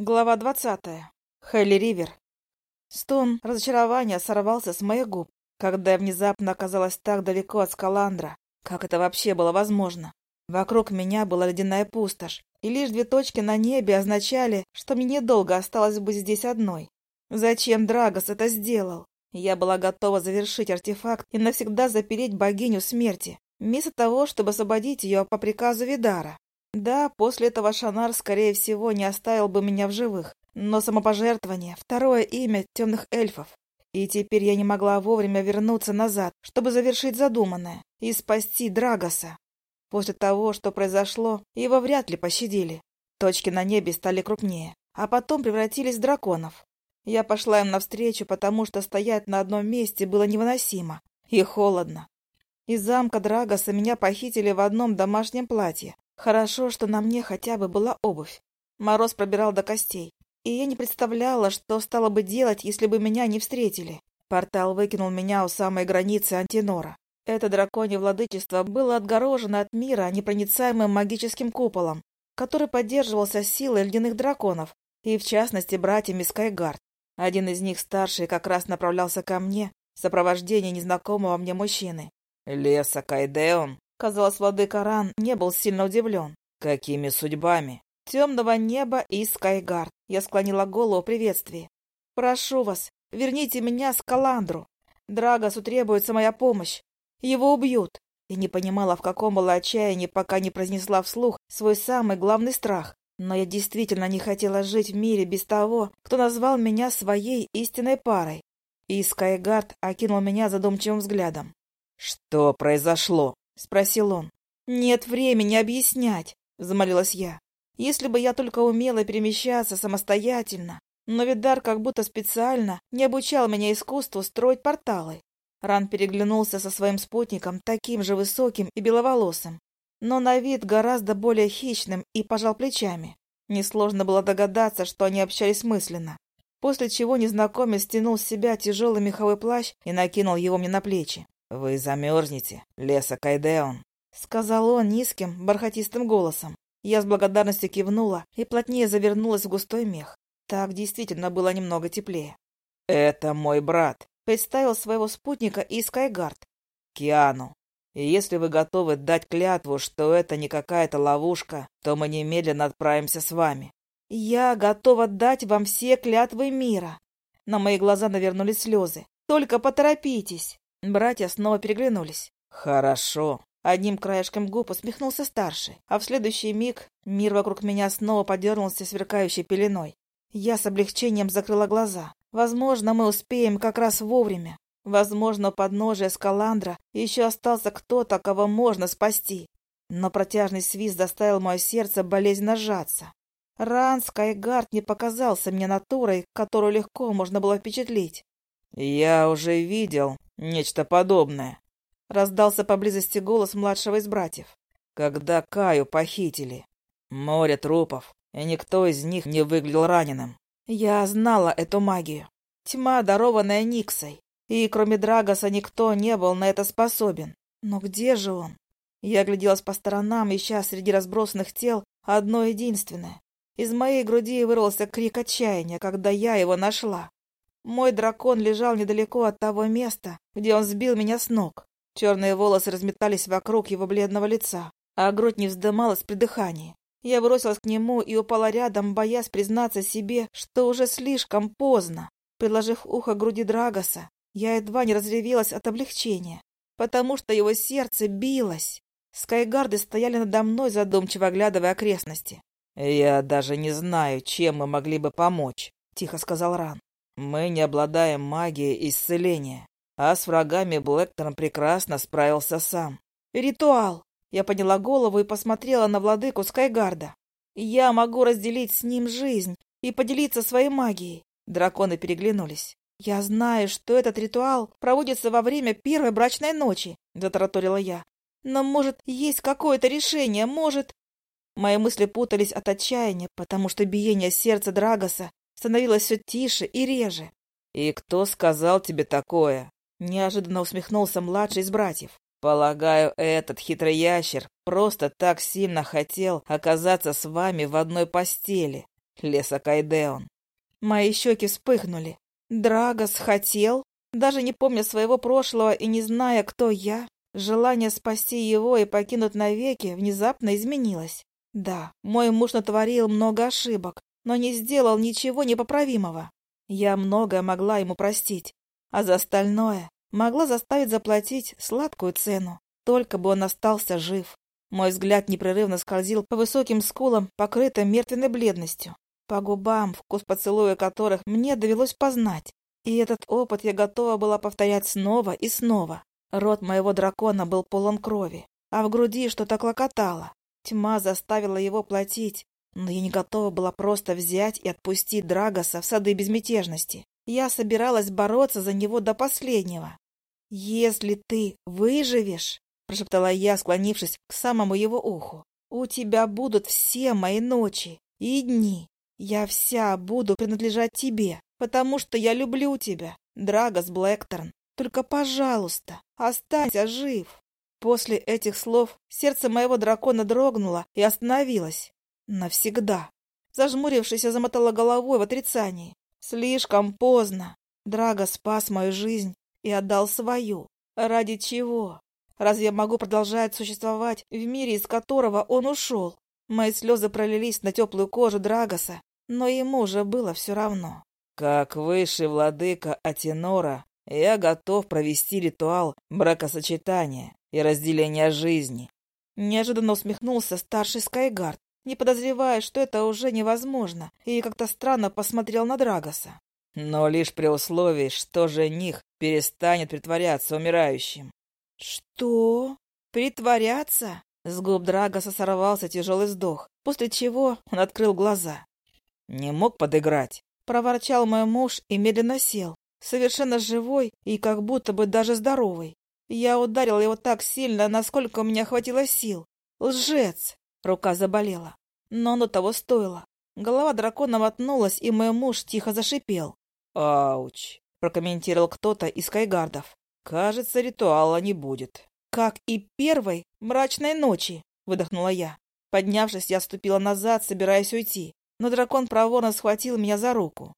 Глава двадцатая. Хелли Ривер. Стон разочарования сорвался с моих губ, когда я внезапно оказалась так далеко от Скаландра. Как это вообще было возможно? Вокруг меня была ледяная пустошь, и лишь две точки на небе означали, что мне недолго осталось быть здесь одной. Зачем Драгос это сделал? Я была готова завершить артефакт и навсегда запереть богиню смерти, вместо того, чтобы освободить ее по приказу Видара. Да, после этого Шанар, скорее всего, не оставил бы меня в живых. Но самопожертвование — второе имя темных эльфов. И теперь я не могла вовремя вернуться назад, чтобы завершить задуманное и спасти Драгоса. После того, что произошло, его вряд ли пощадили. Точки на небе стали крупнее, а потом превратились в драконов. Я пошла им навстречу, потому что стоять на одном месте было невыносимо и холодно. Из замка Драгоса меня похитили в одном домашнем платье, Хорошо, что на мне хотя бы была обувь. Мороз пробирал до костей, и я не представляла, что стало бы делать, если бы меня не встретили. Портал выкинул меня у самой границы Антинора. Это драконье владычество было отгорожено от мира непроницаемым магическим куполом, который поддерживался силой ледяных драконов, и в частности братьями Скайгард. Один из них, старший, как раз направлялся ко мне в сопровождении незнакомого мне мужчины. «Леса Кайдеон», Казалось, владыка Ран не был сильно удивлен. «Какими судьбами?» «Темного неба и Скайгард». Я склонила голову в приветствии. «Прошу вас, верните меня с Каландру. Драгосу требуется моя помощь. Его убьют». Я не понимала, в каком было отчаянии, пока не произнесла вслух свой самый главный страх. Но я действительно не хотела жить в мире без того, кто назвал меня своей истинной парой. И Скайгард окинул меня задумчивым взглядом. «Что произошло?» — спросил он. «Нет времени объяснять», — замолилась я. «Если бы я только умела перемещаться самостоятельно, но Видар как будто специально не обучал меня искусству строить порталы». Ран переглянулся со своим спутником, таким же высоким и беловолосым, но на вид гораздо более хищным, и пожал плечами. Несложно было догадаться, что они общались мысленно. После чего незнакомец стянул с себя тяжелый меховой плащ и накинул его мне на плечи. «Вы замерзнете, леса Кайдеон», — сказал он низким, бархатистым голосом. Я с благодарностью кивнула и плотнее завернулась в густой мех. Так действительно было немного теплее. «Это мой брат», — представил своего спутника из Скайгард. «Киану. И если вы готовы дать клятву, что это не какая-то ловушка, то мы немедленно отправимся с вами». «Я готова дать вам все клятвы мира». На мои глаза навернулись слезы. «Только поторопитесь». Братья снова переглянулись. «Хорошо». Одним краешком губ усмехнулся старший, а в следующий миг мир вокруг меня снова подернулся сверкающей пеленой. Я с облегчением закрыла глаза. Возможно, мы успеем как раз вовремя. Возможно, у подножия Скаландра еще остался кто-то, кого можно спасти. Но протяжный свист заставил мое сердце болезненно сжаться. Ран Скайгард не показался мне натурой, которую легко можно было впечатлить. «Я уже видел нечто подобное», — раздался поблизости голос младшего из братьев. «Когда Каю похитили. Море трупов, и никто из них не выглядел раненым». Я знала эту магию. Тьма, дарованная Никсой. И кроме Драгоса никто не был на это способен. Но где же он? Я огляделась по сторонам, ища среди разбросанных тел одно единственное. Из моей груди вырвался крик отчаяния, когда я его нашла. Мой дракон лежал недалеко от того места, где он сбил меня с ног. Черные волосы разметались вокруг его бледного лица, а грудь не вздымалась при дыхании. Я бросилась к нему и упала рядом, боясь признаться себе, что уже слишком поздно. Приложив ухо к груди Драгоса, я едва не разревелась от облегчения, потому что его сердце билось. Скайгарды стояли надо мной, задумчиво оглядывая окрестности. «Я даже не знаю, чем мы могли бы помочь», — тихо сказал Ран. Мы не обладаем магией исцеления, а с врагами Блэкторн прекрасно справился сам. Ритуал. Я подняла голову и посмотрела на владыку Скайгарда. Я могу разделить с ним жизнь и поделиться своей магией. Драконы переглянулись. «Я знаю, что этот ритуал проводится во время первой брачной ночи», — затараторила я. «Но, может, есть какое-то решение, может...» Мои мысли путались от отчаяния, потому что биение сердца Драгоса становилось все тише и реже. «И кто сказал тебе такое?» Неожиданно усмехнулся младший из братьев. «Полагаю, этот хитрый ящер просто так сильно хотел оказаться с вами в одной постели, Леса Кайдеон. Мои щеки вспыхнули. Драгос хотел, даже не помня своего прошлого и не зная, кто я, желание спасти его и покинуть навеки внезапно изменилось. Да, мой муж натворил много ошибок, но не сделал ничего непоправимого. Я многое могла ему простить, а за остальное могла заставить заплатить сладкую цену, только бы он остался жив. Мой взгляд непрерывно скользил по высоким скулам, покрытым мертвенной бледностью, по губам, вкус поцелуя которых мне довелось познать. И этот опыт я готова была повторять снова и снова. Рот моего дракона был полон крови, а в груди что-то клокотало. Тьма заставила его платить, но я не готова была просто взять и отпустить Драгоса в сады безмятежности. Я собиралась бороться за него до последнего. «Если ты выживешь», — прошептала я, склонившись к самому его уху, — «у тебя будут все мои ночи и дни. Я вся буду принадлежать тебе, потому что я люблю тебя, Драгос Блэкторн. Только, пожалуйста, останься жив». После этих слов сердце моего дракона дрогнуло и остановилось. Навсегда. Зажмурившись, я замотала головой в отрицании. Слишком поздно. Драго спас мою жизнь и отдал свою. Ради чего? Разве я могу продолжать существовать в мире, из которого он ушел? Мои слезы пролились на теплую кожу Драгоса, но ему уже было все равно. Как высший владыка Атинора, я готов провести ритуал бракосочетания и разделения жизни. Неожиданно усмехнулся старший Скайгард, не подозревая, что это уже невозможно, и как-то странно посмотрел на Драгоса. Но лишь при условии, что жених перестанет притворяться умирающим. «Что? Притворяться?» С губ Драгоса сорвался тяжелый вздох, после чего он открыл глаза. «Не мог подыграть?» Проворчал мой муж и медленно сел, совершенно живой и как будто бы даже здоровый. Я ударил его так сильно, насколько у меня хватило сил. Лжец! Рука заболела. Но оно того стоило. Голова дракона мотнулась, и мой муж тихо зашипел. «Ауч!» — прокомментировал кто-то из кайгардов. «Кажется, ритуала не будет». «Как и первой мрачной ночи!» — выдохнула я. Поднявшись, я ступила назад, собираясь уйти. Но дракон проворно схватил меня за руку.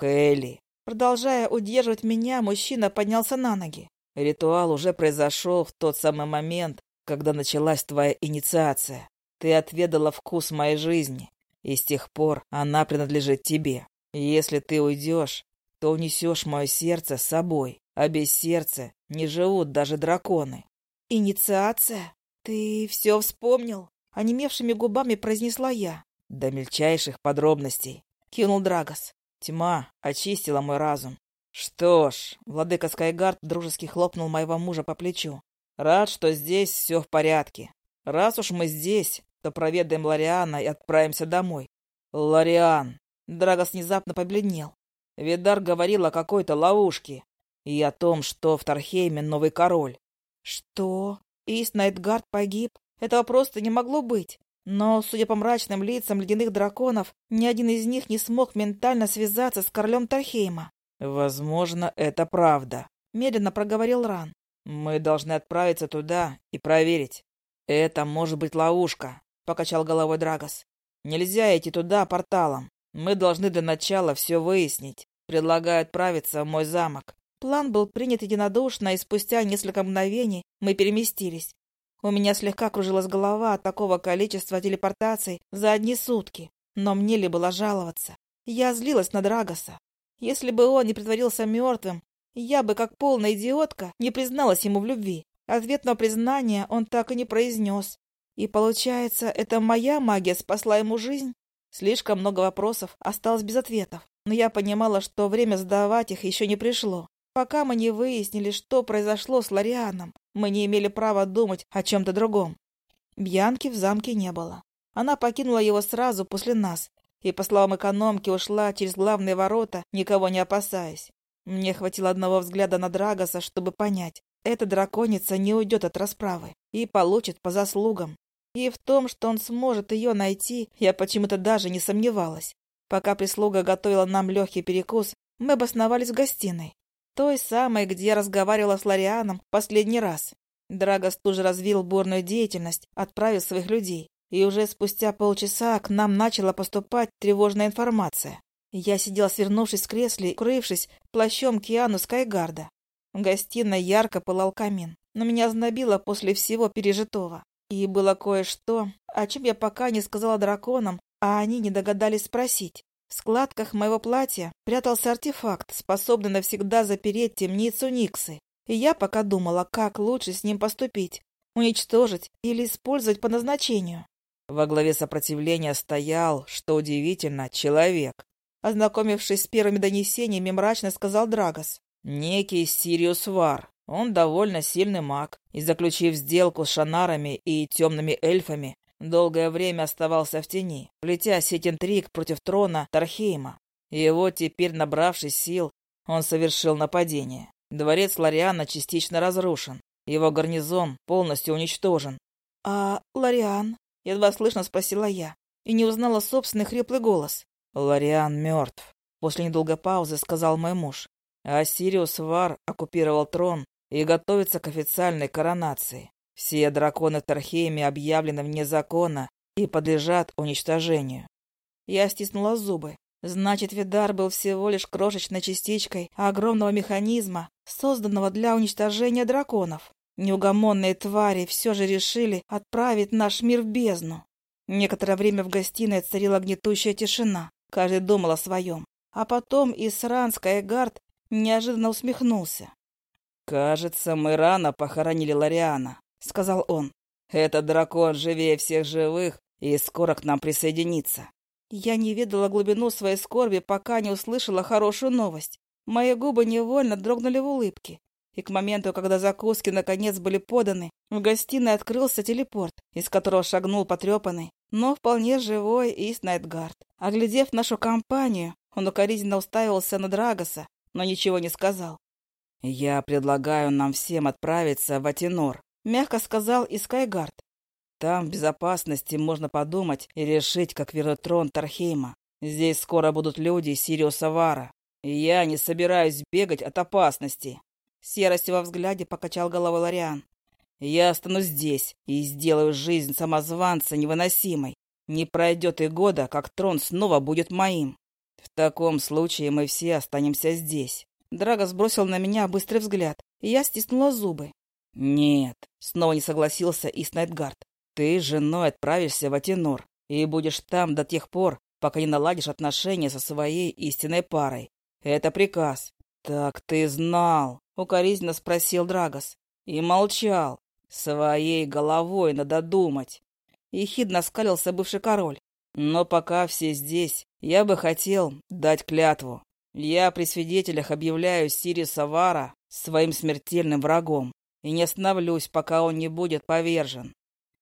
«Хейли!» Продолжая удерживать меня, мужчина поднялся на ноги. «Ритуал уже произошел в тот самый момент, когда началась твоя инициация. Ты отведала вкус моей жизни, и с тех пор она принадлежит тебе. Если ты уйдешь, то унесешь мое сердце с собой, а без сердца не живут даже драконы. «Инициация? Ты все вспомнил?» — онемевшими губами произнесла я. «До мельчайших подробностей», — кинул Драгос. Тьма очистила мой разум. «Что ж», — владыка Скайгард дружески хлопнул моего мужа по плечу. «Рад, что здесь все в порядке. Раз уж мы здесь, то проведаем Лариана и отправимся домой». «Лариан!» Драгос внезапно побледнел. Видар говорил о какой-то ловушке и о том, что в Тархейме новый король. «Что? Ист Найтгард погиб? Этого просто не могло быть. Но, судя по мрачным лицам ледяных драконов, ни один из них не смог ментально связаться с королем Тархейма. «Возможно, это правда», — медленно проговорил Ран. «Мы должны отправиться туда и проверить. Это может быть ловушка», — покачал головой Драгос. «Нельзя идти туда порталом. Мы должны для начала все выяснить. Предлагаю отправиться в мой замок». План был принят единодушно, и спустя несколько мгновений мы переместились. У меня слегка кружилась голова от такого количества телепортаций за одни сутки, но мне ли было жаловаться? Я злилась на Драгоса. Если бы он не притворился мертвым, я бы, как полная идиотка, не призналась ему в любви. Ответного признания он так и не произнес. И получается, это моя магия спасла ему жизнь? Слишком много вопросов осталось без ответов, но я понимала, что время задавать их еще не пришло. Пока мы не выяснили, что произошло с Лорианом, мы не имели права думать о чем-то другом. Бьянки в замке не было. Она покинула его сразу после нас и, по словам экономки, ушла через главные ворота, никого не опасаясь. Мне хватило одного взгляда на Драгоса, чтобы понять, эта драконица не уйдет от расправы и получит по заслугам. И в том, что он сможет ее найти, я почему-то даже не сомневалась. Пока прислуга готовила нам легкий перекус, мы обосновались в гостиной. Той самой, где я разговаривала с Лорианом последний раз. Драгос тут же развил бурную деятельность, отправив своих людей. и уже спустя полчаса к нам начала поступать тревожная информация. Я сидела, свернувшись в кресле, укрывшись плащом Киану Скайгарда. В гостиной ярко пылал камин, но меня знобило после всего пережитого. И было кое-что, о чем я пока не сказала драконам, а они не догадались спросить. В складках моего платья прятался артефакт, способный навсегда запереть темницу Никсы. И я пока думала, как лучше с ним поступить. Уничтожить или использовать по назначению. Во главе сопротивления стоял, что удивительно, человек. Ознакомившись с первыми донесениями, мрачно сказал Драгос. Некий Сириус Вар. Он довольно сильный маг, и, заключив сделку с шанарами и темными эльфами, долгое время оставался в тени, плетя сеть интриг против трона Тархейма. Вот теперь, набравшись сил, он совершил нападение. Дворец Лариана частично разрушен, его гарнизон полностью уничтожен. — А Лариан? — едва слышно спросила я, и не узнала собственный хриплый голос. Лариан мертв. После недолгой паузы сказал мой муж. А Сириус Вар оккупировал трон и готовится к официальной коронации. Все драконы Тархейме объявлены вне закона и подлежат уничтожению. Я стиснула зубы. Значит, Видар был всего лишь крошечной частичкой огромного механизма, созданного для уничтожения драконов. Неугомонные твари все же решили отправить наш мир в бездну. Некоторое время в гостиной царила гнетущая тишина. Каждый думал о своем. А потом Исран Скайгард неожиданно усмехнулся. «Кажется, мы рано похоронили Лариана», — сказал он. «Этот дракон живее всех живых и скоро к нам присоединится». Я не ведала глубину своей скорби, пока не услышала хорошую новость. Мои губы невольно дрогнули в улыбке. И к моменту, когда закуски наконец были поданы, в гостиной открылся телепорт, из которого шагнул потрепанный, но вполне живой Иснайтгард. Оглядев нашу компанию, он укоризненно уставился на Драгоса, но ничего не сказал. «Я предлагаю нам всем отправиться в Атинор», — мягко сказал Искайгард. «Там в безопасности можно подумать и решить, как вернуть трон Тархейма. Здесь скоро будут люди Сириуса Вара, я не собираюсь бегать от опасности». С яростью во взгляде покачал головой Лориан. Я останусь здесь и сделаю жизнь самозванца невыносимой. Не пройдет и года, как трон снова будет моим. В таком случае мы все останемся здесь. Драго сбросил на меня быстрый взгляд, и я стиснула зубы. «Нет», — снова не согласился Иснайтгард. «Ты с женой отправишься в Атинор и будешь там до тех пор, пока не наладишь отношения со своей истинной парой. Это приказ». «Так ты знал», — укоризненно спросил Драгос. «И молчал. Своей головой надо думать. Ехидно скалился бывший король. Но пока все здесь, я бы хотел дать клятву. Я при свидетелях объявляю Сириса Вара своим смертельным врагом и не остановлюсь, пока он не будет повержен.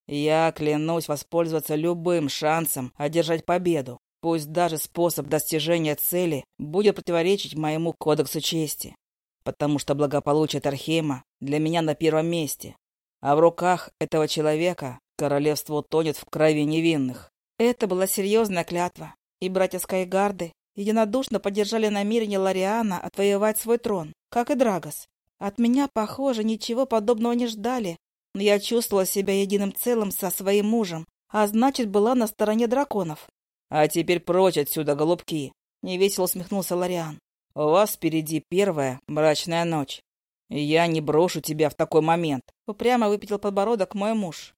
Я клянусь воспользоваться любым шансом одержать победу, пусть даже способ достижения цели будет противоречить моему кодексу чести, потому что благополучие Тархема для меня на первом месте а в руках этого человека королевство утонет в крови невинных. Это была серьезная клятва, и братья Скайгарды единодушно поддержали намерение Лариана отвоевать свой трон, как и Драгос. От меня, похоже, ничего подобного не ждали, но я чувствовала себя единым целым со своим мужем, а значит, была на стороне драконов. — А теперь прочь отсюда, голубки! — невесело усмехнулся Лариан. — У вас впереди первая мрачная ночь. «Я не брошу тебя в такой момент», — упрямо выпятил подбородок мой муж.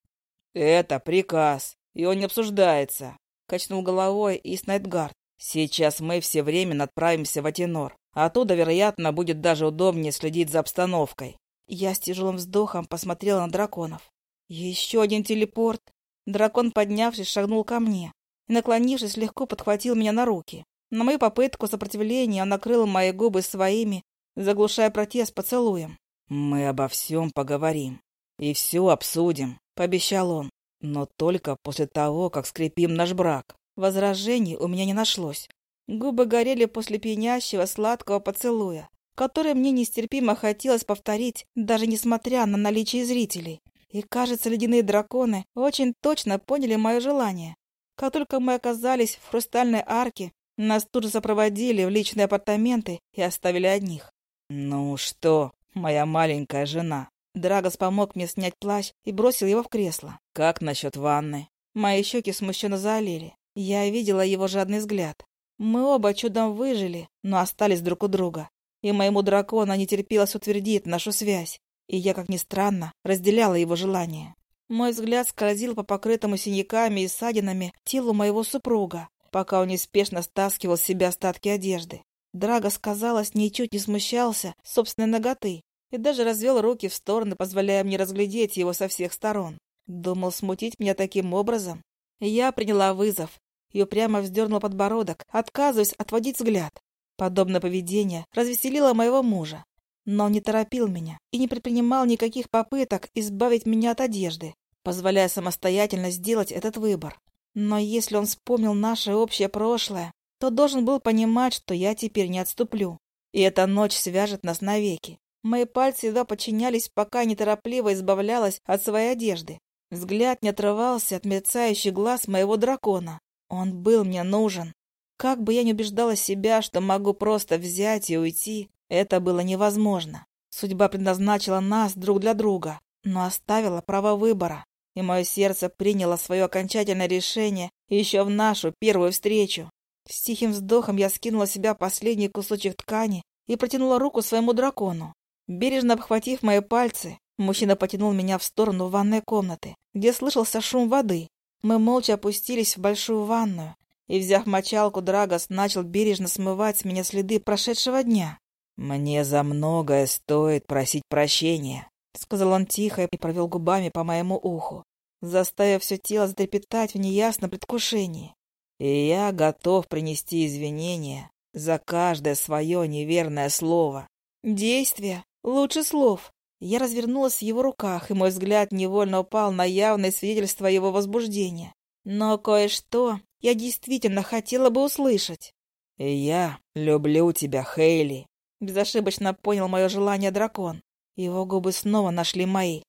«Это приказ, и он не обсуждается», — качнул головой и Снайтгард. «Сейчас мы все время отправимся в Атинор. Оттуда, вероятно, будет даже удобнее следить за обстановкой». Я с тяжелым вздохом посмотрела на драконов. Еще один телепорт. Дракон, поднявшись, шагнул ко мне и, наклонившись, легко подхватил меня на руки. На мою попытку сопротивления он накрыл мои губы своими заглушая протест поцелуем. «Мы обо всем поговорим и все обсудим», — пообещал он. «Но только после того, как скрепим наш брак». Возражений у меня не нашлось. Губы горели после пьянящего сладкого поцелуя, который мне нестерпимо хотелось повторить, даже несмотря на наличие зрителей. И, кажется, ледяные драконы очень точно поняли мое желание. Как только мы оказались в хрустальной арке, нас тут же сопроводили в личные апартаменты и оставили одних. «Ну что, моя маленькая жена?» Драгос помог мне снять плащ и бросил его в кресло. «Как насчет ванны?» Мои щеки смущенно заолели. Я видела его жадный взгляд. Мы оба чудом выжили, но остались друг у друга. И моему дракону не терпелось утвердить нашу связь. И я, как ни странно, разделяла его желание. Мой взгляд скользил по покрытому синяками и ссадинами телу моего супруга, пока он неспешно стаскивал с себя остатки одежды. Драгос, казалось, ничуть не смущался собственной ноготы и даже развел руки в стороны, позволяя мне разглядеть его со всех сторон. Думал смутить меня таким образом. Я приняла вызов и упрямо вздернула подбородок, отказываясь отводить взгляд. Подобное поведение развеселило моего мужа, но он не торопил меня и не предпринимал никаких попыток избавить меня от одежды, позволяя самостоятельно сделать этот выбор. Но если он вспомнил наше общее прошлое, то должен был понимать, что я теперь не отступлю. И эта ночь свяжет нас навеки. Мои пальцы едва подчинялись, пока неторопливо избавлялась от своей одежды. Взгляд не отрывался от мерцающих глаз моего дракона. Он был мне нужен. Как бы я ни убеждала себя, что могу просто взять и уйти, это было невозможно. Судьба предназначила нас друг для друга, но оставила право выбора, и мое сердце приняло свое окончательное решение еще в нашу первую встречу. С тихим вздохом я скинула с себя последний кусочек ткани и протянула руку своему дракону. Бережно обхватив мои пальцы, мужчина потянул меня в сторону ванной комнаты, где слышался шум воды. Мы молча опустились в большую ванную, и, взяв мочалку, Драгос начал бережно смывать с меня следы прошедшего дня. «Мне за многое стоит просить прощения», — сказал он тихо и провел губами по моему уху, заставив все тело затрепетать в неясном предвкушении. «И я готов принести извинения за каждое свое неверное слово». «Действие лучше слов». Я развернулась в его руках, и мой взгляд невольно упал на явное свидетельство его возбуждения. Но кое-что я действительно хотела бы услышать. «И я люблю тебя, Хейли», Безошибочно понял мое желание дракон. Его губы снова нашли мои.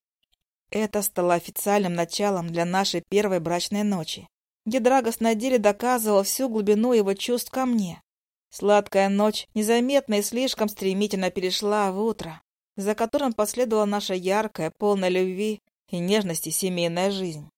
Это стало официальным началом для нашей первой брачной ночи, где Драгос на деле доказывал всю глубину его чувств ко мне. Сладкая ночь незаметно и слишком стремительно перешла в утро, за которым последовала наша яркая, полная любви и нежности семейная жизнь.